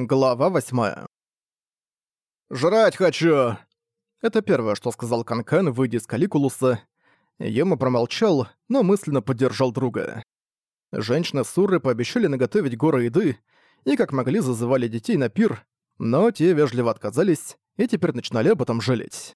Глава восьмая. «Жрать хочу!» Это первое, что сказал Канкан, выйдя из Каликулуса. Йома промолчал, но мысленно поддержал друга. Женщины Сурры пообещали наготовить горы еды и как могли зазывали детей на пир, но те вежливо отказались и теперь начинали об этом жалеть.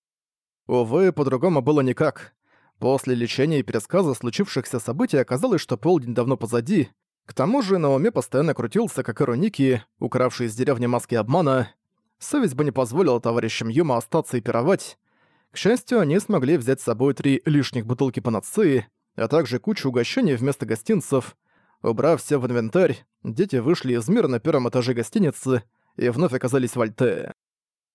Увы, по-другому было никак. После лечения и пересказа случившихся событий оказалось, что полдень давно позади, к тому же на уме постоянно крутился, как и укравший из деревни маски обмана. Совесть бы не позволила товарищам Юма остаться и пировать. К счастью, они смогли взять с собой три лишних бутылки панацеи, а также кучу угощений вместо гостинцев. Убрав все в инвентарь, дети вышли из мира на первом этаже гостиницы и вновь оказались в Альтее.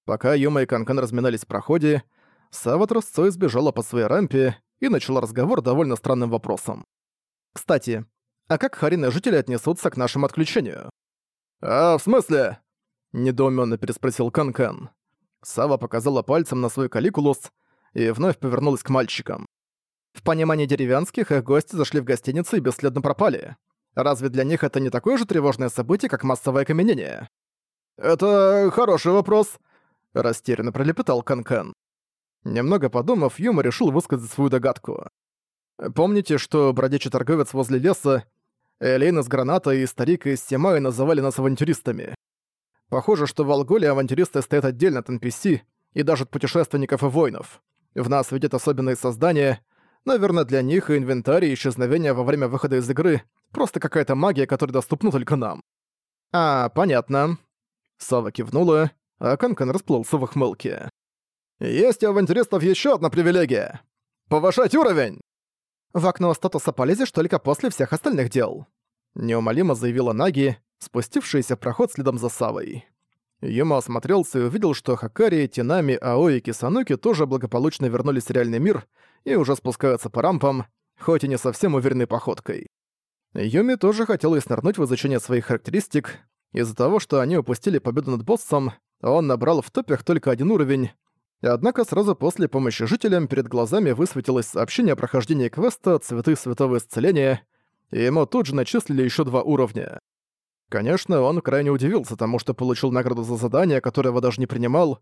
Пока Юма и Канкан разминались в проходе, Сава трусцой сбежала по своей рампе и начала разговор довольно странным вопросом. «Кстати, а как Харин жители отнесутся к нашему отключению?» «А, в смысле?» — недоуменно переспросил Канкан. Сава показала пальцем на свой каликулус и вновь повернулась к мальчикам. В понимании деревенских их гости зашли в гостиницу и бесследно пропали. Разве для них это не такое же тревожное событие, как массовое окаменение? «Это хороший вопрос», — растерянно пролепетал Канкан. Немного подумав, Юма решил высказать свою догадку. «Помните, что бродячий торговец возле леса Элейна с гранатой и старик из Симаи называли нас авантюристами. Похоже, что в Алголе авантюристы стоят отдельно от NPC и даже от путешественников и воинов. В нас видят особенные создания. Наверное, для них и инвентарь, и исчезновение во время выхода из игры — просто какая-то магия, которая доступна только нам. «А, понятно». Сава кивнула, а Канкан расплылся в ухмылке. «Есть у авантюристов еще одна привилегия — повышать уровень!» В окно статуса полезешь только после всех остальных дел. Неумолимо заявила Наги, спустившаяся в проход следом за Савой. Юма осмотрелся и увидел, что Хакари, Тинами, Аои и Кисануки тоже благополучно вернулись в реальный мир и уже спускаются по рампам, хоть и не совсем уверенной походкой. Юми тоже хотел снырнуть в изучение своих характеристик. Из-за того, что они упустили победу над боссом, он набрал в топях только один уровень, Однако сразу после помощи жителям перед глазами высветилось сообщение о прохождении квеста «Цветы святого исцеления», и ему тут же начислили еще два уровня. Конечно, он крайне удивился тому, что получил награду за задание, которое его даже не принимал,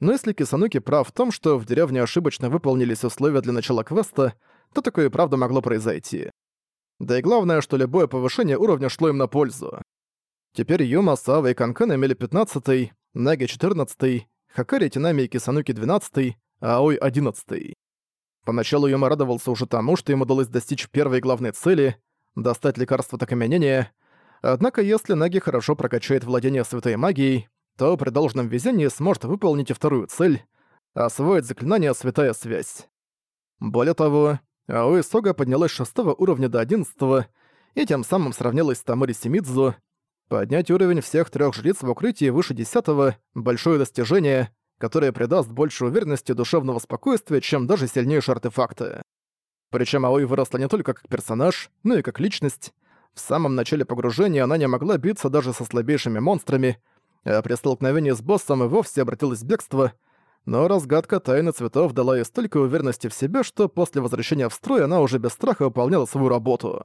но если Кисануки прав в том, что в деревне ошибочно выполнились условия для начала квеста, то такое и правда могло произойти. Да и главное, что любое повышение уровня шло им на пользу. Теперь Юма, Сава и Канкан имели 15-й, Наги 14-й, Хакари, Тинами и Кисануки 12 а Аой 11 Поначалу Юма радовался уже тому, что ему удалось достичь первой главной цели — достать лекарство от окаменения, однако если Наги хорошо прокачает владение святой магией, то при должном везении сможет выполнить и вторую цель — освоить заклинание «Святая связь». Более того, Аой Сога поднялась с шестого уровня до одиннадцатого и тем самым сравнялась с Тамори Симидзу, Поднять уровень всех трех жриц в укрытии выше десятого — большое достижение, которое придаст больше уверенности и душевного спокойствия, чем даже сильнейшие артефакты. Причем Аой выросла не только как персонаж, но и как личность. В самом начале погружения она не могла биться даже со слабейшими монстрами, а при столкновении с боссом и вовсе обратилась в бегство, но разгадка тайны цветов дала ей столько уверенности в себе, что после возвращения в строй она уже без страха выполняла свою работу.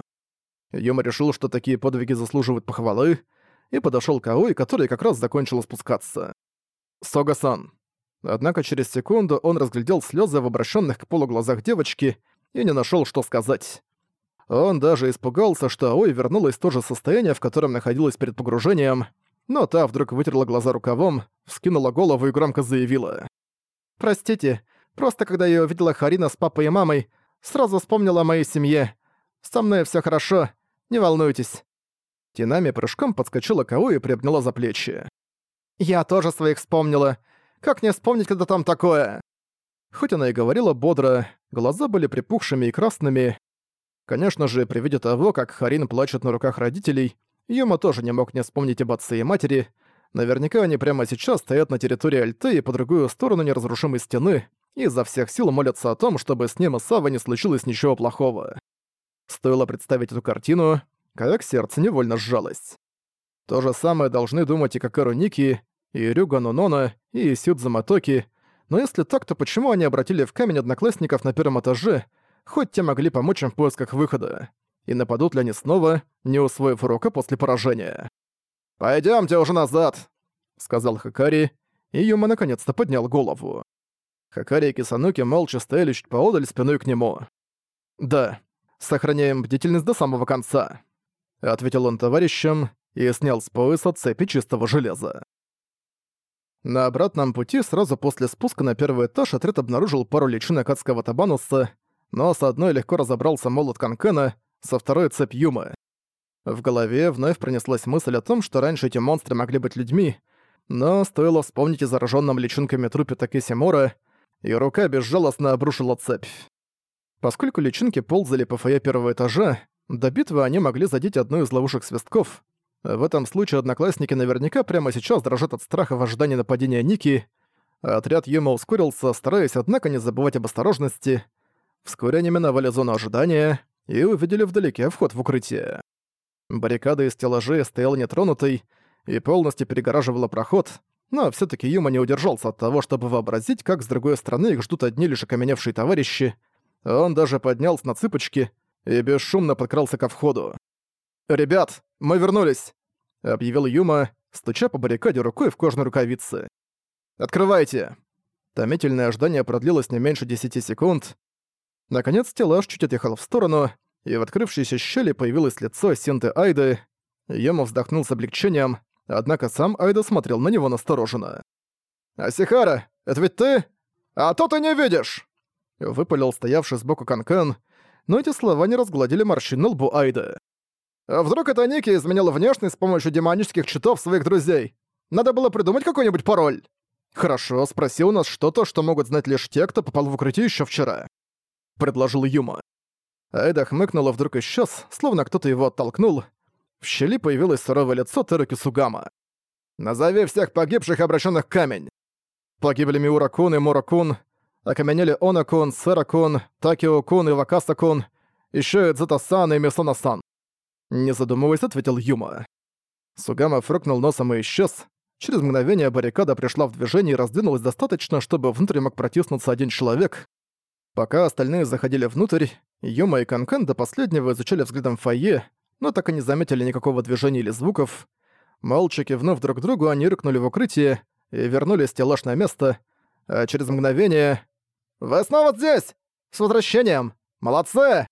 Юма решил, что такие подвиги заслуживают похвалы, и подошёл к Аой, который как раз закончил спускаться. «Сога-сан». Однако через секунду он разглядел слёзы в обращённых к полу глазах девочки и не нашёл, что сказать. Он даже испугался, что Аой вернулась в то же состояние, в котором находилась перед погружением, но та вдруг вытерла глаза рукавом, вскинула голову и громко заявила. «Простите, просто когда я увидела Харина с папой и мамой, сразу вспомнила о моей семье. Со мной всё хорошо, не волнуйтесь». Тинами прыжком подскочила к Ао и приобняла за плечи. «Я тоже своих вспомнила. Как не вспомнить, когда там такое?» Хоть она и говорила бодро, глаза были припухшими и красными. Конечно же, при виде того, как Харин плачет на руках родителей, Юма тоже не мог не вспомнить об отце и матери. Наверняка они прямо сейчас стоят на территории Альты и по другую сторону неразрушимой стены и изо всех сил молятся о том, чтобы с ним и Савой не случилось ничего плохого. Стоило представить эту картину, как сердце невольно сжалось. То же самое должны думать и Какару Ники, и Рюга Нонона, и Сюдза Матоки, но если так, то почему они обратили в камень одноклассников на первом этаже, хоть те могли помочь им в поисках выхода? И нападут ли они снова, не усвоив урока после поражения? «Пойдёмте уже назад!» сказал Хакари, и Юма наконец-то поднял голову. Хакари и Кисануки молча стояли чуть поодаль спиной к нему. «Да, сохраняем бдительность до самого конца», — ответил он товарищам и снял с пояса цепи чистого железа. На обратном пути, сразу после спуска на первый этаж, отряд обнаружил пару личинок адского табануса, но с одной легко разобрался молот Канкена, со второй — цепь Юмы. В голове вновь пронеслась мысль о том, что раньше эти монстры могли быть людьми, но стоило вспомнить о зараженном личинками трупе Такеси Мора, и рука безжалостно обрушила цепь. Поскольку личинки ползали по фойе первого этажа, до битвы они могли задеть одну из ловушек свистков. В этом случае одноклассники наверняка прямо сейчас дрожат от страха в ожидании нападения Ники. Отряд Юма ускорился, стараясь, однако, не забывать об осторожности. Вскоре они миновали зону ожидания и увидели вдалеке вход в укрытие. Баррикада из стеллажей стояла нетронутой и полностью перегораживала проход, но все таки Юма не удержался от того, чтобы вообразить, как с другой стороны их ждут одни лишь окаменевшие товарищи. Он даже поднялся на цыпочки и бесшумно подкрался ко входу. «Ребят, мы вернулись!» — объявил Юма, стуча по баррикаде рукой в кожаной рукавице. «Открывайте!» Томительное ожидание продлилось не меньше десяти секунд. Наконец стеллаж чуть отъехал в сторону, и в открывшейся щели появилось лицо Синты Айды. Йома вздохнул с облегчением, однако сам Айда смотрел на него настороженно. «Асихара, это ведь ты? А то ты не видишь!» Выпалил стоявший сбоку Канкан, но эти слова не разгладили морщин лбу Айды. «А вдруг это Ники изменил внешность с помощью демонических читов своих друзей? Надо было придумать какой-нибудь пароль!» «Хорошо, спроси у нас что-то, что могут знать лишь те, кто попал в укрытие еще вчера», — предложил Юма. Айда хмыкнула вдруг исчез, словно кто-то его оттолкнул. В щели появилось суровое лицо Теруки Сугама. «Назови всех погибших, обращенных камень!» Погибли Миура-кун и Мура-кун, окаменели Она-кун, Сера-кун, Такио-кун и Вакаса-кун, ещё и Дзета-сан и Мисона-сан. Не задумываясь, ответил Юма. Сугама фрукнул носом и исчез. Через мгновение баррикада пришла в движение и раздвинулась достаточно, чтобы внутрь мог протиснуться один человек. Пока остальные заходили внутрь, Юма и Канкан до последнего изучали взглядом фойе, но так и не заметили никакого движения или звуков. Молча кивнув друг другу, они рыкнули в укрытие и вернули стеллаж на место, а через мгновение... «Вы снова здесь! С возвращением! Молодцы!»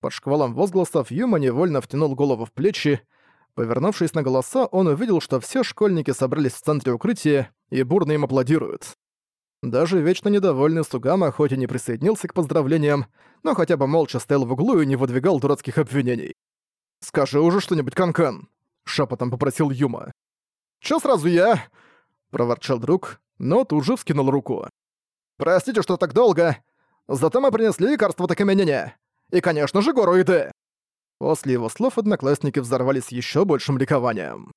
Под шквалом возгласов Юма невольно втянул голову в плечи. Повернувшись на голоса, он увидел, что все школьники собрались в центре укрытия и бурно им аплодируют. Даже вечно недовольный Сугама хоть и не присоединился к поздравлениям, но хотя бы молча стоял в углу и не выдвигал дурацких обвинений. «Скажи уже что-нибудь, Канкан!» — шепотом попросил Юма. «Чё сразу я?» — проворчал друг, но тут же вскинул руку. «Простите, что так долго. Зато мы принесли лекарство от окаменения. И, конечно же, гору еды!» После его слов одноклассники взорвались еще большим ликованием.